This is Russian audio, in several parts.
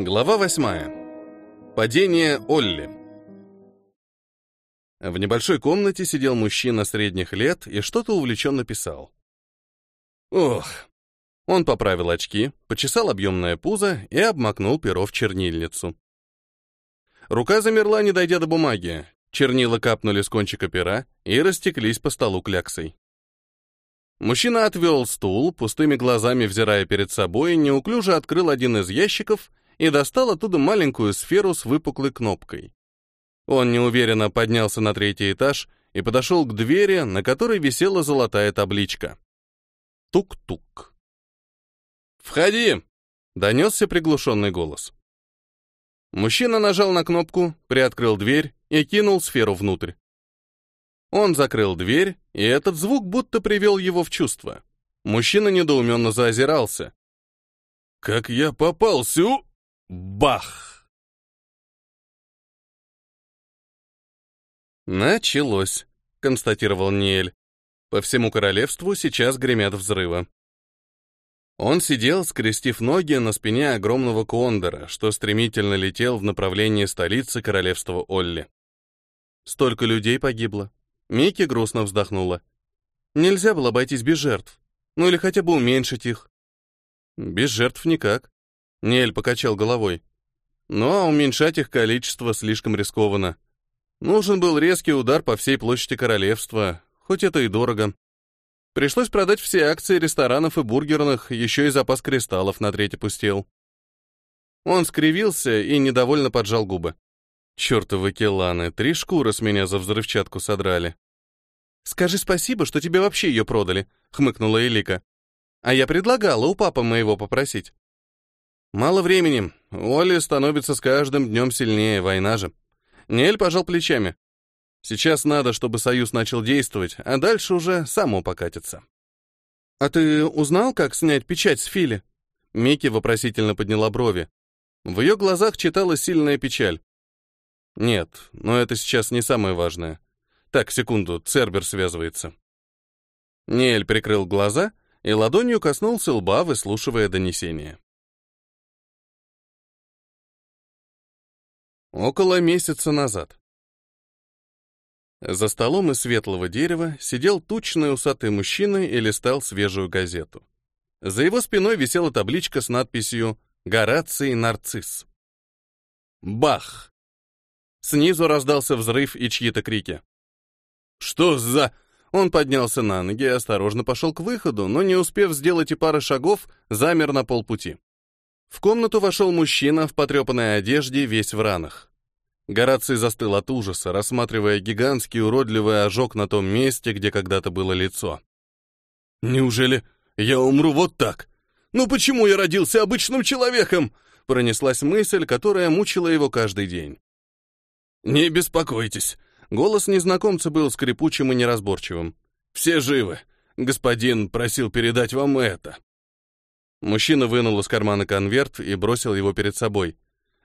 Глава восьмая. Падение Олли. В небольшой комнате сидел мужчина средних лет и что-то увлеченно писал. Ох. Он поправил очки, почесал объемное пузо и обмакнул перо в чернильницу. Рука замерла, не дойдя до бумаги. Чернила капнули с кончика пера и растеклись по столу кляксой. Мужчина отвел стул, пустыми глазами взирая перед собой, неуклюже открыл один из ящиков и достал оттуда маленькую сферу с выпуклой кнопкой. Он неуверенно поднялся на третий этаж и подошел к двери, на которой висела золотая табличка. Тук-тук. «Входи!» — донесся приглушенный голос. Мужчина нажал на кнопку, приоткрыл дверь и кинул сферу внутрь. Он закрыл дверь, и этот звук будто привел его в чувство. Мужчина недоуменно заозирался. «Как я попал сю...» Бах! «Началось», — констатировал Ниэль. «По всему королевству сейчас гремят взрывы». Он сидел, скрестив ноги на спине огромного кондора, что стремительно летел в направлении столицы королевства Олли. Столько людей погибло. Микки грустно вздохнула. Нельзя было обойтись без жертв. Ну или хотя бы уменьшить их. Без жертв никак. Нель покачал головой. А уменьшать их количество слишком рискованно. Нужен был резкий удар по всей площади королевства, хоть это и дорого. Пришлось продать все акции ресторанов и бургерных, еще и запас кристаллов на треть пустел. Он скривился и недовольно поджал губы. Чёртовы келаны, три шкуры с меня за взрывчатку содрали. «Скажи спасибо, что тебе вообще ее продали», — хмыкнула Элика. «А я предлагала у папы моего попросить». «Мало времени. Оли становится с каждым днем сильнее, война же». Нель пожал плечами. «Сейчас надо, чтобы Союз начал действовать, а дальше уже само покатится». «А ты узнал, как снять печать с Фили?» Микки вопросительно подняла брови. В ее глазах читалась сильная печаль. Нет, но это сейчас не самое важное. Так, секунду, Цербер связывается. Ниэль прикрыл глаза и ладонью коснулся лба, выслушивая донесение. Около месяца назад. За столом из светлого дерева сидел тучный усатый мужчина и листал свежую газету. За его спиной висела табличка с надписью «Гораций нарцисс». Бах! Снизу раздался взрыв и чьи-то крики. «Что за...» Он поднялся на ноги и осторожно пошел к выходу, но, не успев сделать и пары шагов, замер на полпути. В комнату вошел мужчина в потрепанной одежде, весь в ранах. Гораций застыл от ужаса, рассматривая гигантский уродливый ожог на том месте, где когда-то было лицо. «Неужели я умру вот так? Ну почему я родился обычным человеком?» Пронеслась мысль, которая мучила его каждый день. «Не беспокойтесь». Голос незнакомца был скрипучим и неразборчивым. «Все живы. Господин просил передать вам это». Мужчина вынул из кармана конверт и бросил его перед собой.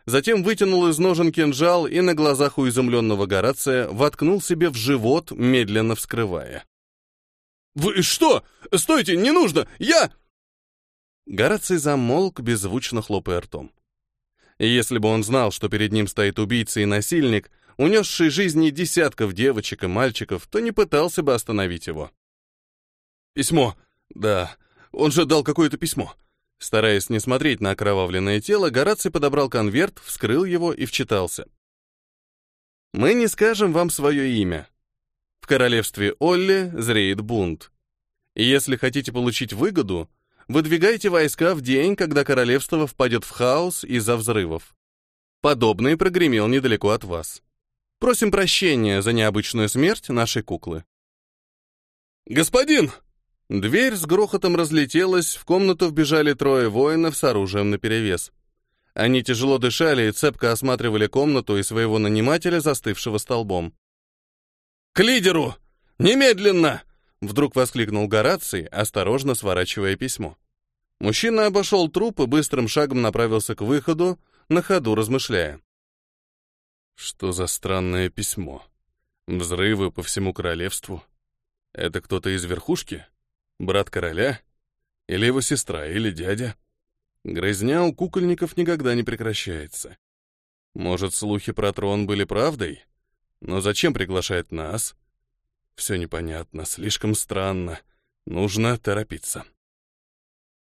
Затем вытянул из ножен кинжал и на глазах у изумленного Горация воткнул себе в живот, медленно вскрывая. «Вы что? Стойте, не нужно! Я...» Гораций замолк, беззвучно хлопая ртом. Если бы он знал, что перед ним стоит убийца и насильник, унесший жизни десятков девочек и мальчиков, то не пытался бы остановить его. «Письмо! Да, он же дал какое-то письмо!» Стараясь не смотреть на окровавленное тело, Гораций подобрал конверт, вскрыл его и вчитался. «Мы не скажем вам свое имя. В королевстве Олли зреет бунт. И если хотите получить выгоду, Выдвигайте войска в день, когда королевство впадет в хаос из-за взрывов. Подобный прогремел недалеко от вас. Просим прощения за необычную смерть нашей куклы. «Господин!» Дверь с грохотом разлетелась, в комнату вбежали трое воинов с оружием наперевес. Они тяжело дышали и цепко осматривали комнату и своего нанимателя, застывшего столбом. «К лидеру! Немедленно!» Вдруг воскликнул Гораций, осторожно сворачивая письмо. Мужчина обошел труп и быстрым шагом направился к выходу, на ходу размышляя. Что за странное письмо? Взрывы по всему королевству. Это кто-то из верхушки? Брат короля? Или его сестра, или дядя? Грызня у кукольников никогда не прекращается. Может, слухи про трон были правдой? Но зачем приглашает нас? Все непонятно, слишком странно. Нужно торопиться.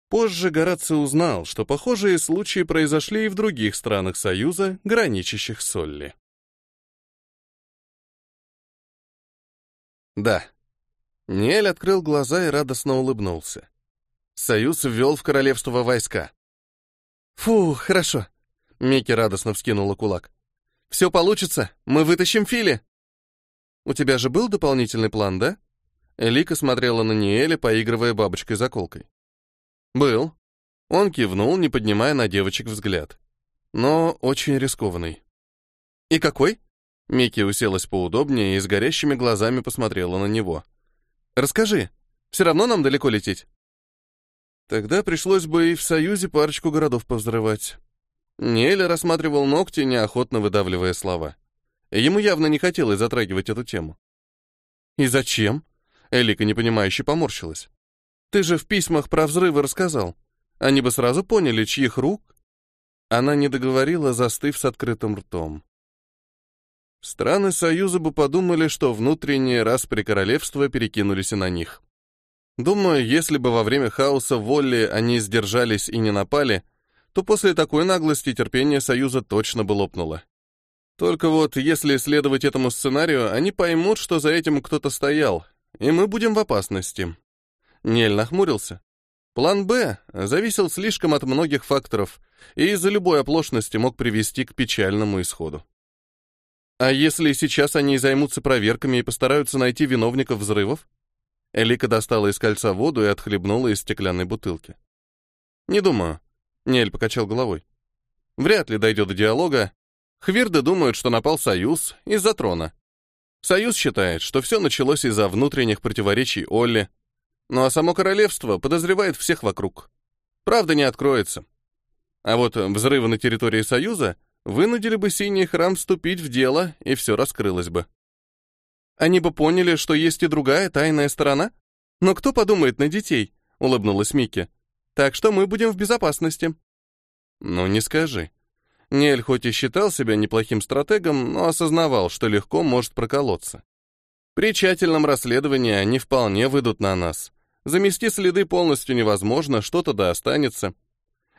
Позже Гораций узнал, что похожие случаи произошли и в других странах Союза, граничащих с Олли. Да. Ниэль открыл глаза и радостно улыбнулся. Союз ввел в королевство войска. «Фу, хорошо», — Микки радостно вскинула кулак. «Все получится, мы вытащим Фили». «У тебя же был дополнительный план, да?» Элика смотрела на Ниэля, поигрывая бабочкой-заколкой. «Был». Он кивнул, не поднимая на девочек взгляд. «Но очень рискованный». «И какой?» Микки уселась поудобнее и с горящими глазами посмотрела на него. «Расскажи. Все равно нам далеко лететь». Тогда пришлось бы и в Союзе парочку городов повзрывать. Неля рассматривал ногти, неохотно выдавливая слова. Ему явно не хотелось затрагивать эту тему. «И зачем?» Элика непонимающе поморщилась. «Ты же в письмах про взрывы рассказал. Они бы сразу поняли, чьих рук...» Она не договорила, застыв с открытым ртом. Страны Союза бы подумали, что внутренние распри королевства перекинулись и на них. Думаю, если бы во время хаоса воли они сдержались и не напали, то после такой наглости терпение Союза точно бы лопнуло. Только вот, если следовать этому сценарию, они поймут, что за этим кто-то стоял, и мы будем в опасности. Нель нахмурился. План «Б» зависел слишком от многих факторов, и из-за любой оплошности мог привести к печальному исходу. А если сейчас они займутся проверками и постараются найти виновников взрывов? Элика достала из кольца воду и отхлебнула из стеклянной бутылки. Не думаю. Нель покачал головой. Вряд ли дойдет до диалога. Хвирды думают, что напал Союз из-за трона. Союз считает, что все началось из-за внутренних противоречий Олли. Ну а само королевство подозревает всех вокруг. Правда не откроется. А вот взрывы на территории Союза вынудили бы Синий храм вступить в дело, и все раскрылось бы. Они бы поняли, что есть и другая тайная сторона. Но кто подумает на детей? Улыбнулась Микки. Так что мы будем в безопасности. Ну, не скажи. Нель хоть и считал себя неплохим стратегом, но осознавал, что легко может проколоться. При тщательном расследовании они вполне выйдут на нас. Замести следы полностью невозможно, что-то да останется.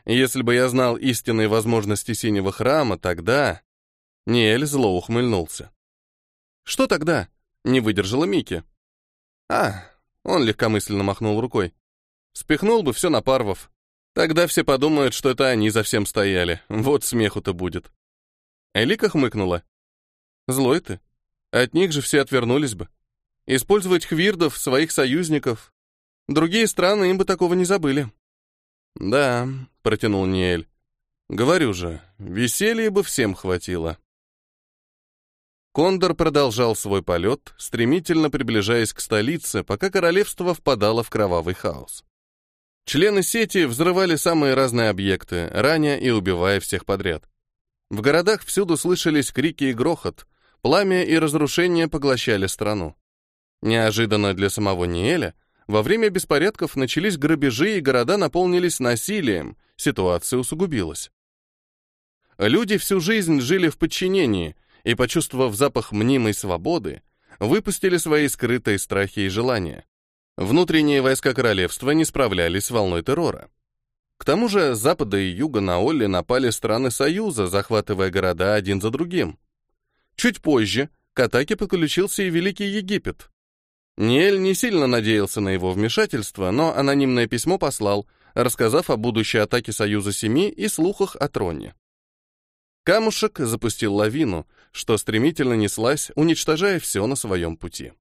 Если бы я знал истинные возможности синего храма, тогда... Ниэль зло ухмыльнулся. «Что тогда?» — не выдержала Мики. «А!» — он легкомысленно махнул рукой. «Спихнул бы все на парвов. Тогда все подумают, что это они за всем стояли. Вот смеху-то будет». Элика хмыкнула. «Злой ты. От них же все отвернулись бы. Использовать хвирдов, своих союзников. Другие страны им бы такого не забыли». «Да», — протянул Ниэль. «Говорю же, веселья бы всем хватило». Кондор продолжал свой полет, стремительно приближаясь к столице, пока королевство впадало в кровавый хаос. Члены сети взрывали самые разные объекты, раня и убивая всех подряд. В городах всюду слышались крики и грохот, пламя и разрушения поглощали страну. Неожиданно для самого Ниэля во время беспорядков начались грабежи, и города наполнились насилием, ситуация усугубилась. Люди всю жизнь жили в подчинении, и, почувствовав запах мнимой свободы, выпустили свои скрытые страхи и желания. Внутренние войска королевства не справлялись с волной террора. К тому же с запада и юга на Олли напали страны Союза, захватывая города один за другим. Чуть позже к атаке подключился и Великий Египет. Ниэль не сильно надеялся на его вмешательство, но анонимное письмо послал, рассказав о будущей атаке Союза Семи и слухах о троне. Камушек запустил лавину, что стремительно неслась, уничтожая все на своем пути.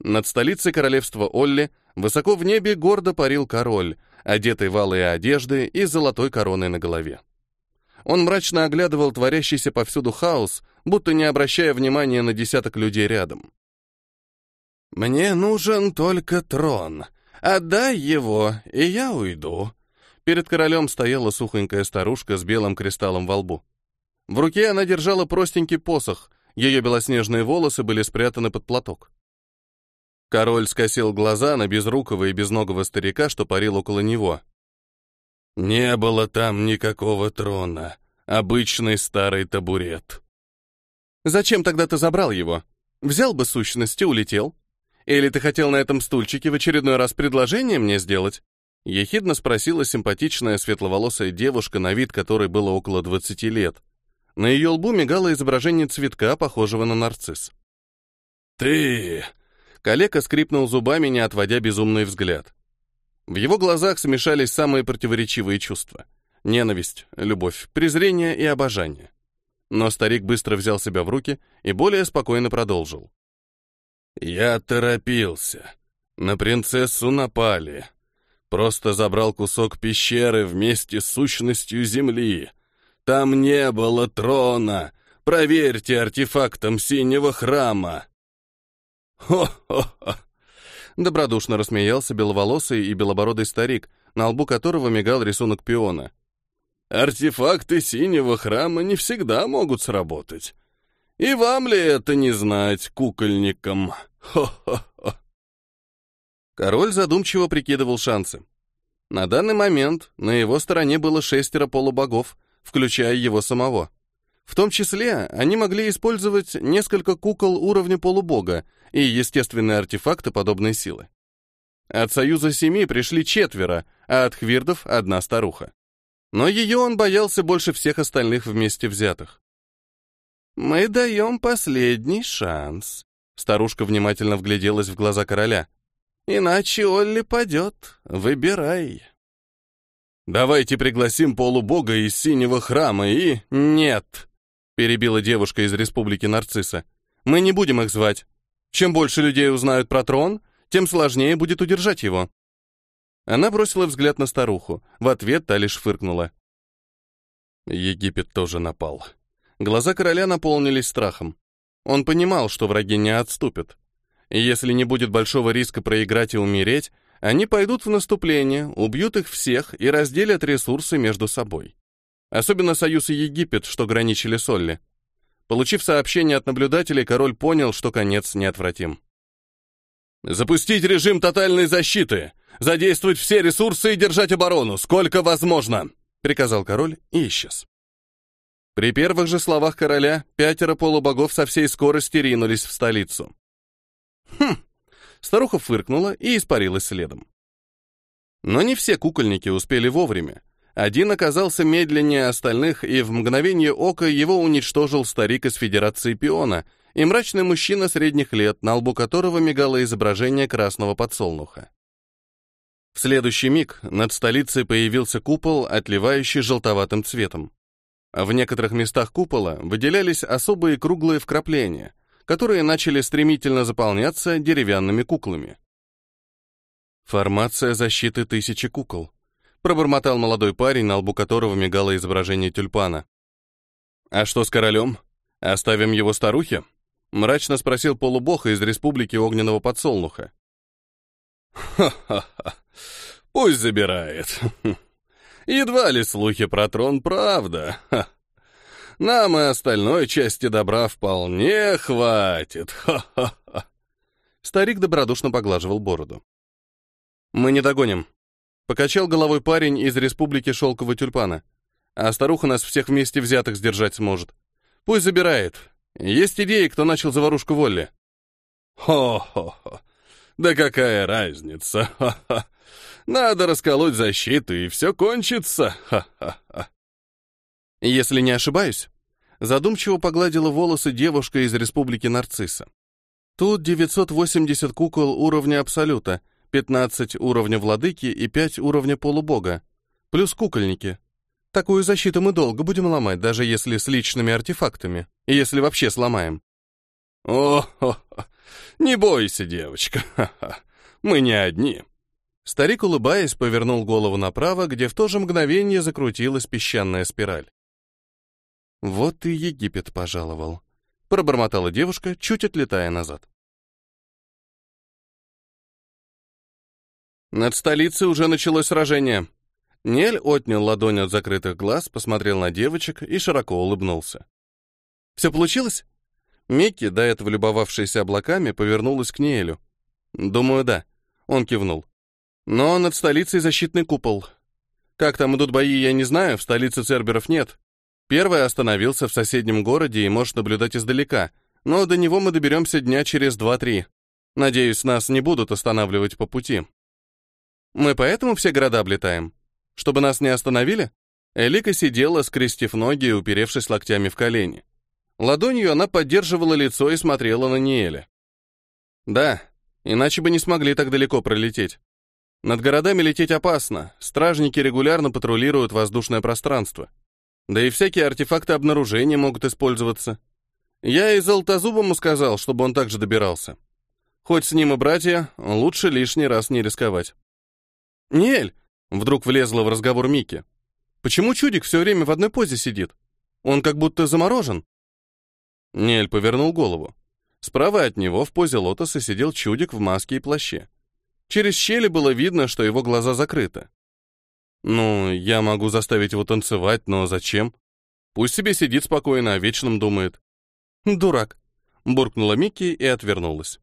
Над столицей королевства Олли высоко в небе гордо парил король, одетый в алые одежды и золотой короной на голове. Он мрачно оглядывал творящийся повсюду хаос, будто не обращая внимания на десяток людей рядом. «Мне нужен только трон. Отдай его, и я уйду». Перед королем стояла сухонькая старушка с белым кристаллом во лбу. В руке она держала простенький посох, ее белоснежные волосы были спрятаны под платок. Король скосил глаза на безрукого и безногого старика, что парил около него. Не было там никакого трона. Обычный старый табурет. Зачем тогда ты забрал его? Взял бы сущность и улетел. Или ты хотел на этом стульчике в очередной раз предложение мне сделать? Ехидно спросила симпатичная светловолосая девушка, на вид которой было около 20 лет. На ее лбу мигало изображение цветка, похожего на нарцисс. «Ты...» Калека скрипнул зубами, не отводя безумный взгляд. В его глазах смешались самые противоречивые чувства. Ненависть, любовь, презрение и обожание. Но старик быстро взял себя в руки и более спокойно продолжил. «Я торопился. На принцессу напали. Просто забрал кусок пещеры вместе с сущностью земли. Там не было трона. Проверьте артефактом синего храма». «Хо-хо-хо!» Добродушно рассмеялся беловолосый и белобородый старик, на лбу которого мигал рисунок пиона. «Артефакты синего храма не всегда могут сработать. И вам ли это не знать, кукольникам? Хо-хо-хо!» Король задумчиво прикидывал шансы. На данный момент на его стороне было шестеро полубогов, включая его самого. В том числе они могли использовать несколько кукол уровня полубога, и естественные артефакты подобной силы. От Союза Семи пришли четверо, а от Хвирдов — одна старуха. Но ее он боялся больше всех остальных вместе взятых. «Мы даем последний шанс», — старушка внимательно вгляделась в глаза короля. «Иначе Олли падет. Выбирай». «Давайте пригласим полубога из синего храма и...» «Нет», — перебила девушка из республики Нарцисса. «Мы не будем их звать. Чем больше людей узнают про трон, тем сложнее будет удержать его. Она бросила взгляд на старуху. В ответ та лишь фыркнула. Египет тоже напал. Глаза короля наполнились страхом. Он понимал, что враги не отступят. И если не будет большого риска проиграть и умереть, они пойдут в наступление, убьют их всех и разделят ресурсы между собой. Особенно Союз и Египет, что граничили с Олли. Получив сообщение от наблюдателей, король понял, что конец неотвратим. «Запустить режим тотальной защиты! Задействовать все ресурсы и держать оборону, сколько возможно!» — приказал король и исчез. При первых же словах короля пятеро полубогов со всей скорости ринулись в столицу. «Хм!» — старуха фыркнула и испарилась следом. Но не все кукольники успели вовремя, один оказался медленнее остальных, и в мгновение ока его уничтожил старик из Федерации Пиона и мрачный мужчина средних лет, на лбу которого мигало изображение красного подсолнуха. В следующий миг над столицей появился купол, отливающий желтоватым цветом. В некоторых местах купола выделялись особые круглые вкрапления, которые начали стремительно заполняться деревянными куклами. Формация защиты тысячи кукол пробормотал молодой парень, на лбу которого мигало изображение тюльпана. «А что с королем? Оставим его старухе?» — мрачно спросил полубог из республики Огненного Подсолнуха. «Ха-ха-ха! Пусть забирает. Едва ли слухи про трон правда. Ха. Нам и остальной части добра вполне хватит. Ха-ха-ха!» Старик добродушно поглаживал бороду. «Мы не догоним», Покачал головой парень из республики Шелкового Тюльпана. А старуха нас всех вместе взятых сдержать сможет. Пусть забирает. Есть идеи, кто начал заварушку Волли. Хо-хо-хо. Да какая разница? Ха-ха. Надо расколоть защиту, и все кончится. Ха-ха-ха. Если не ошибаюсь, задумчиво погладила волосы девушка из республики Нарцисса. Тут 980 кукол уровня Абсолюта — 15 уровня владыки и 5 уровня полубога. Плюс кукольники. Такую защиту мы долго будем ломать, даже если с личными артефактами. Если вообще сломаем. О, -хо -хо. не бойся, девочка. Мы не одни. Старик, улыбаясь, повернул голову направо, где в то же мгновение закрутилась песчаная спираль. Вот и Египет пожаловал. Пробормотала девушка, чуть отлетая назад. Над столицей уже началось сражение. Нель отнял ладонь от закрытых глаз, посмотрел на девочек и широко улыбнулся. «Все получилось?» Микки, до этого любовавшаяся облаками, повернулась к Нелю. «Думаю, да». Он кивнул. «Но над столицей защитный купол. Как там идут бои, я не знаю, в столице Церберов нет. Первый остановился в соседнем городе и может наблюдать издалека, но до него мы доберемся дня через два-три. Надеюсь, нас не будут останавливать по пути. Мы поэтому все города облетаем? Чтобы нас не остановили? Элика сидела, скрестив ноги и уперевшись локтями в колени. Ладонью она поддерживала лицо и смотрела на Ниэля. Да, иначе бы не смогли так далеко пролететь. Над городами лететь опасно, стражники регулярно патрулируют воздушное пространство. Да и всякие артефакты обнаружения могут использоваться. Я и Золотозубому сказал, чтобы он также добирался. Хоть с ним и братья, лучше лишний раз не рисковать. «Ниэль!» — вдруг влезла в разговор Микки. «Почему чудик все время в одной позе сидит? Он как будто заморожен». Ниэль повернул голову. Справа от него в позе лотоса сидел чудик в маске и плаще. Через щели было видно, что его глаза закрыты. Ну, я могу заставить его танцевать, но зачем? Пусть себе сидит спокойно, о вечном думает. Дурак, буркнула Микки и отвернулась.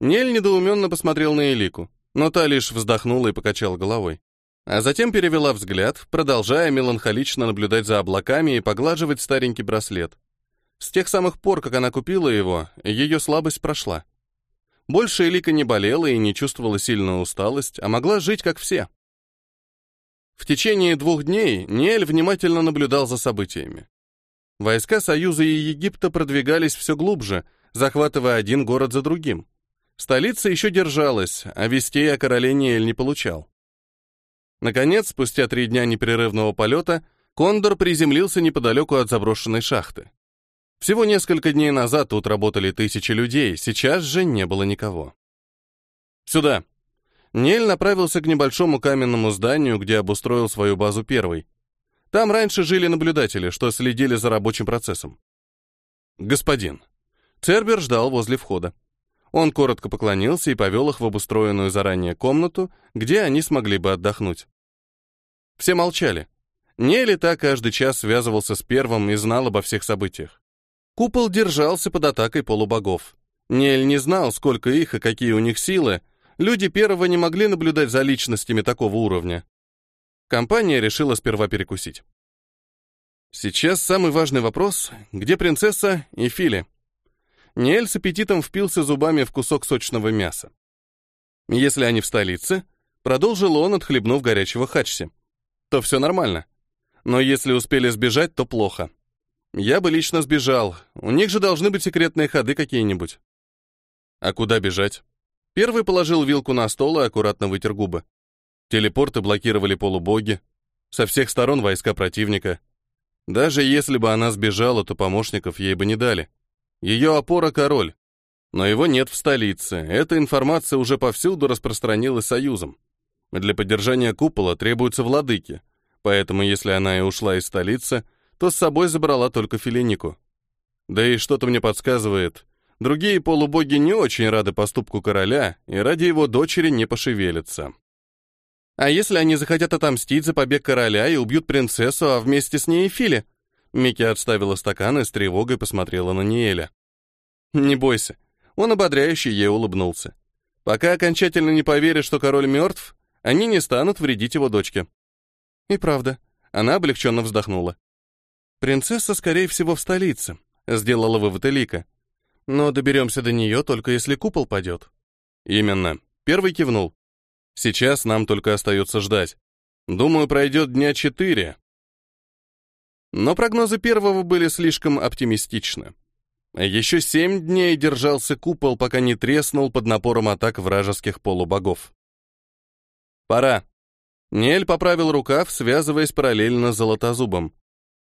Нель недоуменно посмотрел на Элику, но та лишь вздохнула и покачала головой. А затем перевела взгляд, продолжая меланхолично наблюдать за облаками и поглаживать старенький браслет. С тех самых пор, как она купила его, ее слабость прошла. Больше Элика не болела и не чувствовала сильную усталость, а могла жить как все. В течение двух дней Ниэль внимательно наблюдал за событиями. Войска Союза и Египта продвигались все глубже, захватывая один город за другим. Столица еще держалась, а вестей о короле Ниэль не получал. Наконец, спустя три дня непрерывного полета, Кондор приземлился неподалеку от заброшенной шахты. Всего несколько дней назад тут работали тысячи людей, сейчас же не было никого. «Сюда!» Нель направился к небольшому каменному зданию, где обустроил свою базу первый. Там раньше жили наблюдатели, что следили за рабочим процессом. «Господин». Цербер ждал возле входа. Он коротко поклонился и повел их в обустроенную заранее комнату, где они смогли бы отдохнуть. Все молчали. Нелли так каждый час связывался с первым и знал обо всех событиях. Купол держался под атакой полубогов. Нель не знал, сколько их и какие у них силы. Люди первого не могли наблюдать за личностями такого уровня. Компания решила сперва перекусить. Сейчас самый важный вопрос — где принцесса и Фили? Ниэль с аппетитом впился зубами в кусок сочного мяса. Если они в столице, продолжил он, отхлебнув горячего хачси, то все нормально. Но если успели сбежать, то плохо. Я бы лично сбежал. У них же должны быть секретные ходы какие-нибудь. А куда бежать? Первый положил вилку на стол и аккуратно вытер губы. Телепорты блокировали полубоги. Со всех сторон войска противника. Даже если бы она сбежала, то помощников ей бы не дали. Ее опора — король. Но его нет в столице. Эта информация уже повсюду распространилась Союзом. Для поддержания купола требуются владыки. Поэтому, если она и ушла из столицы, то с собой забрала только филинику. Да и что-то мне подсказывает, другие полубоги не очень рады поступку короля и ради его дочери не пошевелятся. А если они захотят отомстить за побег короля и убьют принцессу, а вместе с ней и Фили? Микки отставила стакан и с тревогой посмотрела на Ниэля. «Не бойся». Он ободряюще ей улыбнулся. «Пока окончательно не поверят, что король мертв, они не станут вредить его дочке». И правда, она облегченно вздохнула. Принцесса, скорее всего, в столице, сделала вывод Элика. Но доберемся до нее только если купол падет. Именно. Первый кивнул. Сейчас нам только остается ждать. Думаю, пройдет дня четыре. Но прогнозы первого были слишком оптимистичны. Еще семь дней держался купол, пока не треснул под напором атак вражеских полубогов. «Пора». Нель поправил рукав, связываясь параллельно с Золотозубом.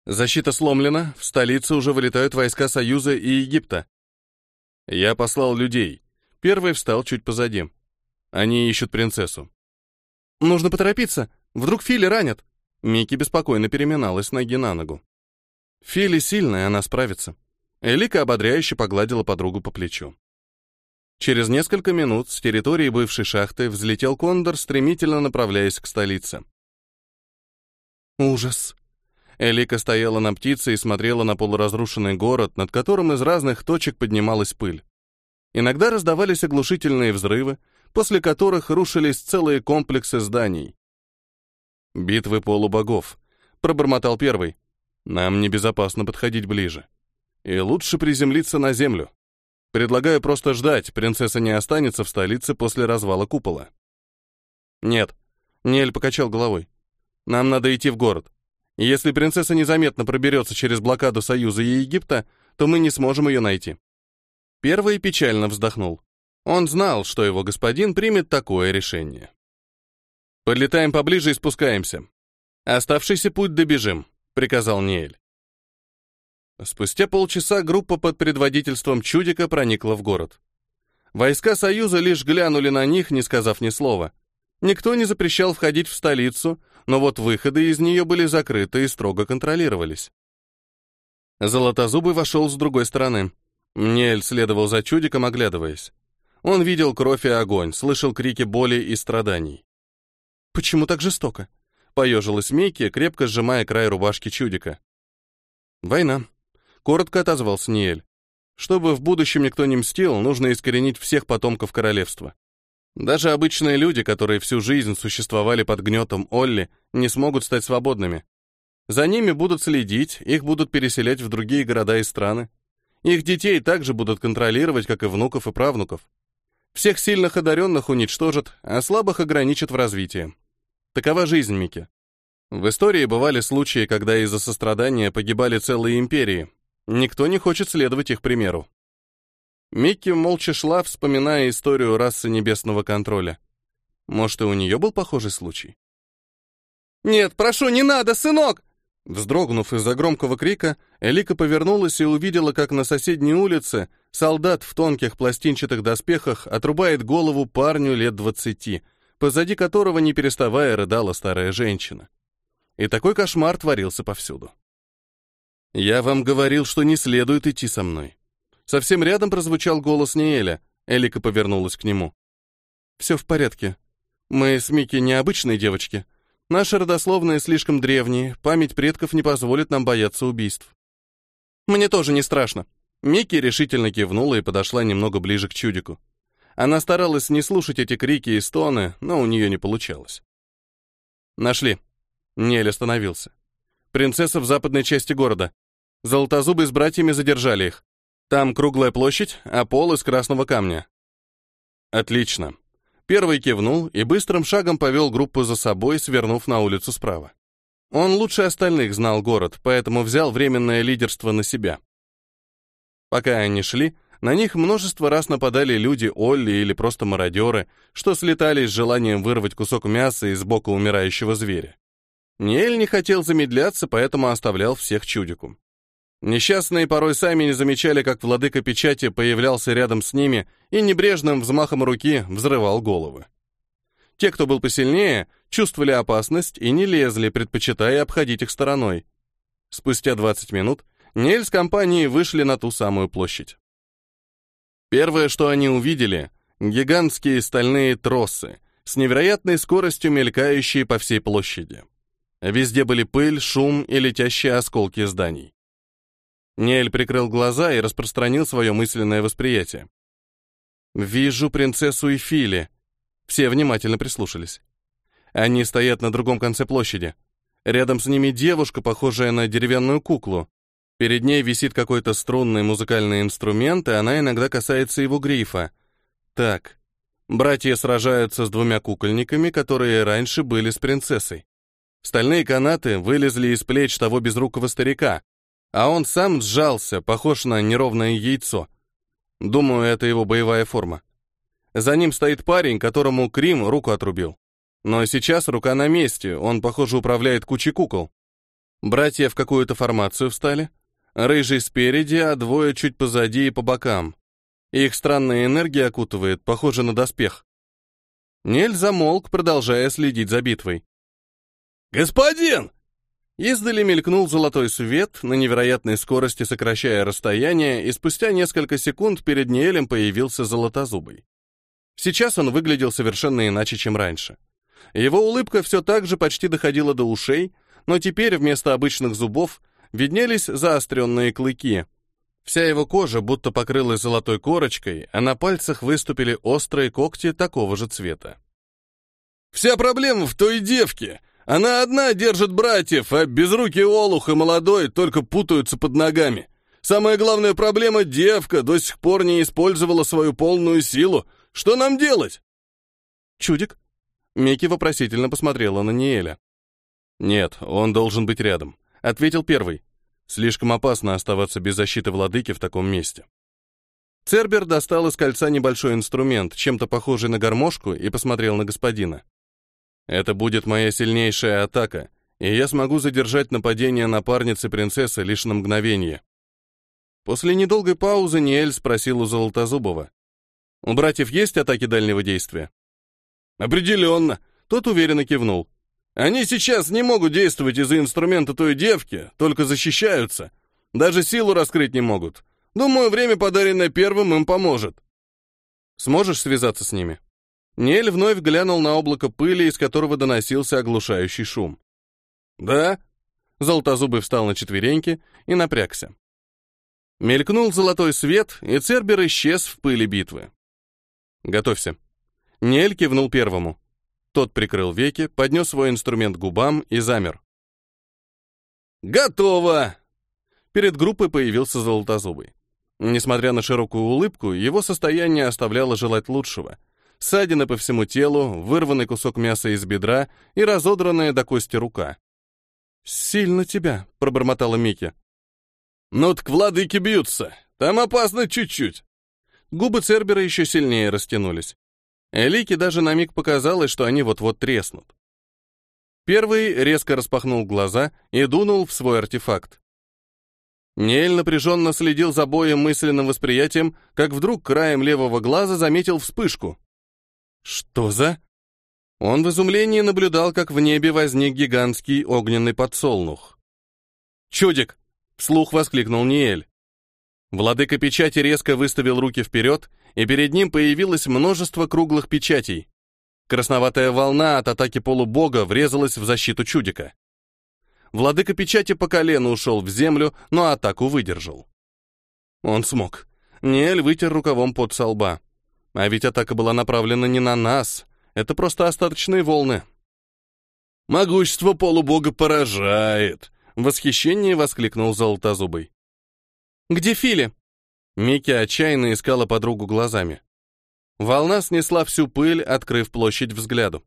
Защита сломлена, в столице уже вылетают войска Союза и Египта. Я послал людей. Первый встал чуть позади. Они ищут принцессу. Нужно поторопиться, вдруг Фили ранят. Микки беспокойно переминалась ноги на ногу. Фили сильная, она справится. Элика ободряюще погладила подругу по плечу. Через несколько минут с территории бывшей шахты взлетел кондор, стремительно направляясь к столице. Ужас. Элика стояла на птице и смотрела на полуразрушенный город, над которым из разных точек поднималась пыль. Иногда раздавались оглушительные взрывы, после которых рушились целые комплексы зданий. «Битвы полубогов», — пробормотал первый. «Нам небезопасно подходить ближе. И лучше приземлиться на землю. Предлагаю просто ждать, принцесса не останется в столице после развала купола». «Нет», — Нель покачал головой. «Нам надо идти в город. Если принцесса незаметно проберется через блокаду Союза и Египта, то мы не сможем ее найти». Первый печально вздохнул. Он знал, что его господин примет такое решение. «Подлетаем поближе и спускаемся. Оставшийся путь добежим», — приказал Ниэль. Спустя полчаса группа под предводительством Чудика проникла в город. Войска Союза лишь глянули на них, не сказав ни слова. Никто не запрещал входить в столицу, но вот выходы из нее были закрыты и строго контролировались. Золотозубый вошел с другой стороны. Мнель следовал за чудиком, оглядываясь. Он видел кровь и огонь, слышал крики боли и страданий. «Почему так жестоко?» — поежилась Мейки, крепко сжимая край рубашки чудика. «Война», — коротко отозвался Ниэль. «Чтобы в будущем никто не мстил, нужно искоренить всех потомков королевства. Даже обычные люди, которые всю жизнь существовали под гнетом Олли, не смогут стать свободными. За ними будут следить, их будут переселять в другие города и страны. Их детей также будут контролировать, как и внуков и правнуков. Всех сильных одаренных уничтожат, а слабых ограничат в развитии. Такова жизнь, Мики. В истории бывали случаи, когда из-за сострадания погибали целые империи. Никто не хочет следовать их примеру. Микки молча шла, вспоминая историю расы небесного контроля. Может, и у нее был похожий случай? «Нет, прошу, не надо, сынок!» Вздрогнув из-за громкого крика, Элика повернулась и увидела, как на соседней улице солдат в тонких пластинчатых доспехах отрубает голову парню лет двадцати, позади которого, не переставая, рыдала старая женщина. И такой кошмар творился повсюду. «Я вам говорил, что не следует идти со мной. Совсем рядом прозвучал голос Неэля. Элика повернулась к нему. «Все в порядке. Мы с Микки необычные девочки. Наши родословные слишком древние, память предков не позволит нам бояться убийств». «Мне тоже не страшно». Микки решительно кивнула и подошла немного ближе к чудику. Она старалась не слушать эти крики и стоны, но у нее не получалось. «Нашли». Нель остановился. «Принцесса в западной части города. Золотозубы с братьями задержали их. Там круглая площадь, а пол из красного камня. Отлично. Первый кивнул и быстрым шагом повел группу за собой, свернув на улицу справа. Он лучше остальных знал город, поэтому взял временное лидерство на себя. Пока они шли, на них множество раз нападали люди Олли или просто мародеры, что слетали с желанием вырвать кусок мяса из бока умирающего зверя. Ниэль не хотел замедляться, поэтому оставлял всех чудику. Несчастные порой сами не замечали, как владыка печати появлялся рядом с ними и небрежным взмахом руки взрывал головы. Те, кто был посильнее, чувствовали опасность и не лезли, предпочитая обходить их стороной. Спустя 20 минут Нель с компанией вышли на ту самую площадь. Первое, что они увидели — гигантские стальные тросы, с невероятной скоростью мелькающие по всей площади. Везде были пыль, шум и летящие осколки зданий. Нель прикрыл глаза и распространил свое мысленное восприятие. «Вижу принцессу и Фили». Все внимательно прислушались. Они стоят на другом конце площади. Рядом с ними девушка, похожая на деревянную куклу. Перед ней висит какой-то струнный музыкальный инструмент, и она иногда касается его грифа. Так, братья сражаются с двумя кукольниками, которые раньше были с принцессой. Стальные канаты вылезли из плеч того безрукого старика, а он сам сжался, похож на неровное яйцо. Думаю, это его боевая форма. За ним стоит парень, которому Крим руку отрубил. Но сейчас рука на месте, он, похоже, управляет кучей кукол. Братья в какую-то формацию встали. Рыжий спереди, а двое чуть позади и по бокам. Их странная энергия окутывает, похоже на доспех. Нель замолк, продолжая следить за битвой. «Господин!» Издали мелькнул золотой свет, на невероятной скорости сокращая расстояние, и спустя несколько секунд перед Ниэлем появился золотозубый. Сейчас он выглядел совершенно иначе, чем раньше. Его улыбка все так же почти доходила до ушей, но теперь вместо обычных зубов виднелись заостренные клыки. Вся его кожа будто покрылась золотой корочкой, а на пальцах выступили острые когти такого же цвета. «Вся проблема в той девке!» Она одна держит братьев, а безрукий олух и молодой только путаются под ногами. Самая главная проблема — девка до сих пор не использовала свою полную силу. Что нам делать?» «Чудик?» Микки вопросительно посмотрела на Ниэля. «Нет, он должен быть рядом», — ответил первый. «Слишком опасно оставаться без защиты владыки в таком месте». Цербер достал из кольца небольшой инструмент, чем-то похожий на гармошку, и посмотрел на господина. «Это будет моя сильнейшая атака, и я смогу задержать нападение напарницы принцессы лишь на мгновение. После недолгой паузы Ниэль спросил у Золотозубова. «У братьев есть атаки дальнего действия?» «Определенно!» Тот уверенно кивнул. «Они сейчас не могут действовать из-за инструмента той девки, только защищаются. Даже силу раскрыть не могут. Думаю, время, подаренное первым, им поможет». «Сможешь связаться с ними?» Нель вновь глянул на облако пыли, из которого доносился оглушающий шум. «Да?» Золотозубый встал на четвереньки и напрягся. Мелькнул золотой свет, и Цербер исчез в пыли битвы. «Готовься». Нель кивнул первому. Тот прикрыл веки, поднес свой инструмент к губам и замер. «Готово!» Перед группой появился Золотозубый. Несмотря на широкую улыбку, его состояние оставляло желать лучшего. Ссадины по всему телу, вырванный кусок мяса из бедра и разодранная до кости рука. «Сильно тебя», — пробормотала Микки. «Ну так владыки бьются. Там опасно чуть-чуть». Губы Цербера еще сильнее растянулись. Элике даже на миг показалось, что они вот-вот треснут. Первый резко распахнул глаза и дунул в свой артефакт. Нель напряженно следил за боем мысленным восприятием, как вдруг краем левого глаза заметил вспышку. «Что за...» Он в изумлении наблюдал, как в небе возник гигантский огненный подсолнух. «Чудик!» Вслух воскликнул Ниэль. Владыка печати резко выставил руки вперед, и перед ним появилось множество круглых печатей. Красноватая волна от атаки полубога врезалась в защиту чудика. Владыка печати по колену ушел в землю, но атаку выдержал. Он смог. Ниэль вытер рукавом под со лба. А ведь атака была направлена не на нас. Это просто остаточные волны. «Могущество полубога поражает», в восхищении воскликнул Золотозубый. «Где Фили?» Микки отчаянно искала подругу глазами. Волна снесла всю пыль, открыв площадь взгляду.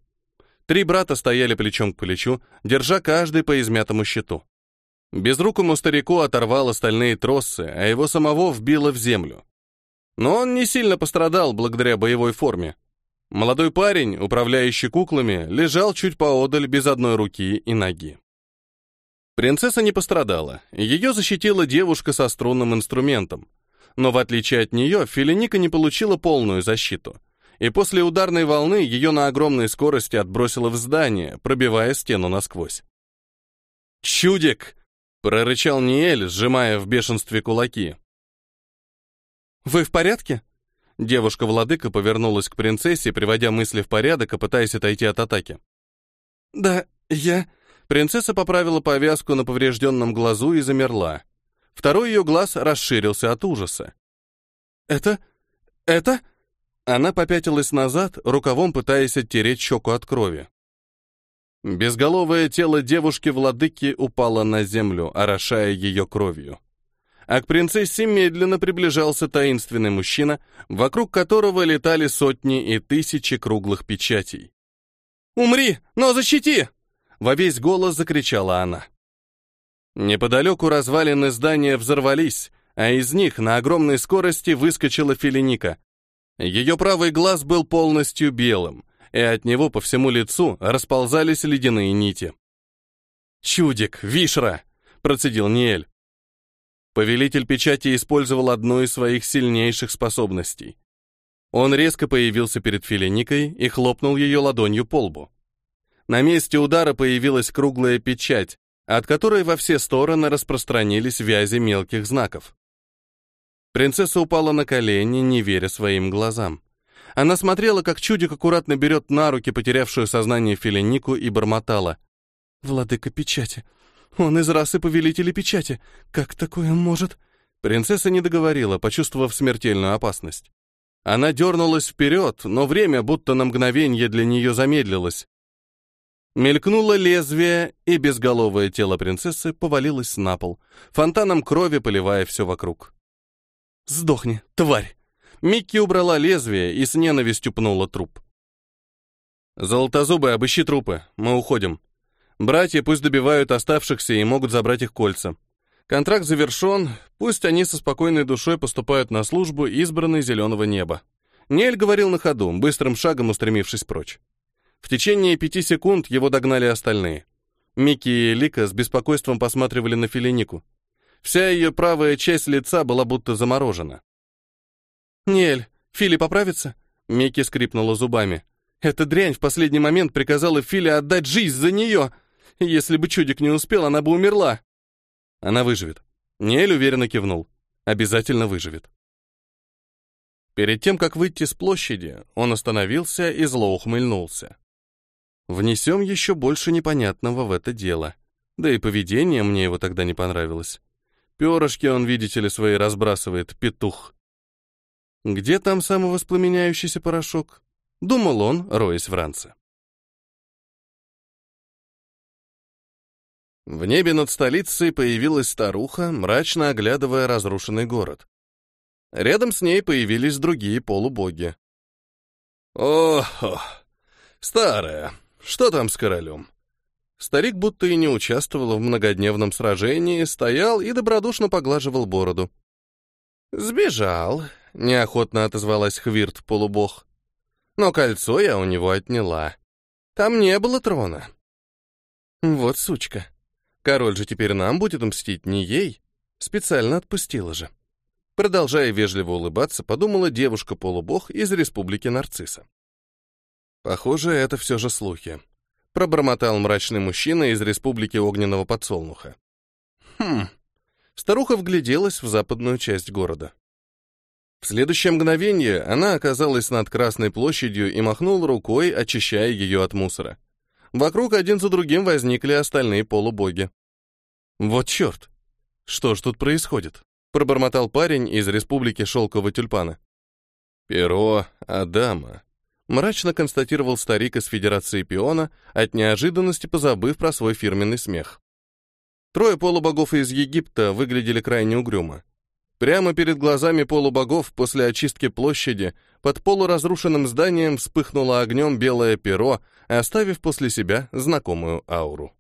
Три брата стояли плечом к плечу, держа каждый по измятому щиту. Безрукому старику оторвало стальные тросы, а его самого вбило в землю. Но он не сильно пострадал благодаря боевой форме. Молодой парень, управляющий куклами, лежал чуть поодаль без одной руки и ноги. Принцесса не пострадала, ее защитила девушка со струнным инструментом. Но в отличие от нее, Филиника не получила полную защиту. И после ударной волны ее на огромной скорости отбросило в здание, пробивая стену насквозь. «Чудик!» — прорычал Ниэль, сжимая в бешенстве кулаки. «Вы в порядке?» Девушка-владыка повернулась к принцессе, приводя мысли в порядок и пытаясь отойти от атаки. «Да, я...» Принцесса поправила повязку на поврежденном глазу и замерла. Второй ее глаз расширился от ужаса. «Это... это...» Она попятилась назад, рукавом пытаясь оттереть щеку от крови. Безголовое тело девушки-владыки упало на землю, орошая ее кровью. А к принцессе медленно приближался таинственный мужчина, вокруг которого летали сотни и тысячи круглых печатей. «Умри, но защити!» во весь голос закричала она. Неподалеку развалины здания взорвались, а из них на огромной скорости выскочила Филиника. Ее правый глаз был полностью белым, и от него по всему лицу расползались ледяные нити. «Чудик, Вишра!» — процедил Ниэль. Повелитель печати использовал одну из своих сильнейших способностей. Он резко появился перед Филиникой и хлопнул ее ладонью по лбу. На месте удара появилась круглая печать, от которой во все стороны распространились вязи мелких знаков. Принцесса упала на колени, не веря своим глазам. Она смотрела, как чудик аккуратно берет на руки потерявшую сознание Филинику и бормотала. «Владыка печати! Он из расы повелителя печати! Как такое может...» Принцесса не договорила, почувствовав смертельную опасность. Она дернулась вперед, но время будто на мгновение для нее замедлилось. Мелькнуло лезвие, и безголовое тело принцессы повалилось на пол, фонтаном крови поливая все вокруг. «Сдохни, тварь!» Микки убрала лезвие и с ненавистью пнула труп. «Золотозубый, обыщи трупы, мы уходим. Братья пусть добивают оставшихся и могут забрать их кольца. Контракт завершен, пусть они со спокойной душой поступают на службу избранной зеленого неба». Нель говорил на ходу, быстрым шагом устремившись прочь. В течение пяти секунд его догнали остальные. Микки и Лика с беспокойством посматривали на Филинику. Вся ее правая часть лица была будто заморожена. «Нель, Фили поправится?» Микки скрипнула зубами. «Эта дрянь в последний момент приказала Филе отдать жизнь за нее. Если бы чудик не успел, она бы умерла». «Она выживет». Нель уверенно кивнул. «Обязательно выживет». Перед тем, как выйти с площади, он остановился и зло ухмыльнулся. Внесем еще больше непонятного в это дело. Да и поведение мне его тогда не понравилось. Перышки он, видите ли, свои разбрасывает, петух. Где там самовоспламеняющийся порошок? Думал он, роясь в ранце. В небе над столицей появилась старуха, мрачно оглядывая разрушенный город. Рядом с ней появились другие полубоги. «Ох, старая, что там с королем?» Старик будто и не участвовал в многодневном сражении, стоял и добродушно поглаживал бороду. «Сбежал», — неохотно отозвалась Хвирт, полубог. «Но кольцо я у него отняла. Там не было трона». «Вот сучка. Король же теперь нам будет мстить, не ей. Специально отпустила же». Продолжая вежливо улыбаться, подумала девушка-полубог из республики Нарцисса. Похоже, это все же слухи. Пробормотал мрачный мужчина из республики Огненного Подсолнуха. Хм. Старуха вгляделась в западную часть города. В следующее мгновение она оказалась над Красной площадью и махнула рукой, очищая ее от мусора. Вокруг один за другим возникли остальные полубоги. Вот черт! Что ж тут происходит? Пробормотал парень из республики Шелкового Тюльпана. Перо Адама, мрачно констатировал старик из Федерации Пиона, от неожиданности позабыв про свой фирменный смех. Трое полубогов из Египта выглядели крайне угрюмо. Прямо перед глазами полубогов после очистки площади под полуразрушенным зданием вспыхнуло огнем белое перо, оставив после себя знакомую ауру.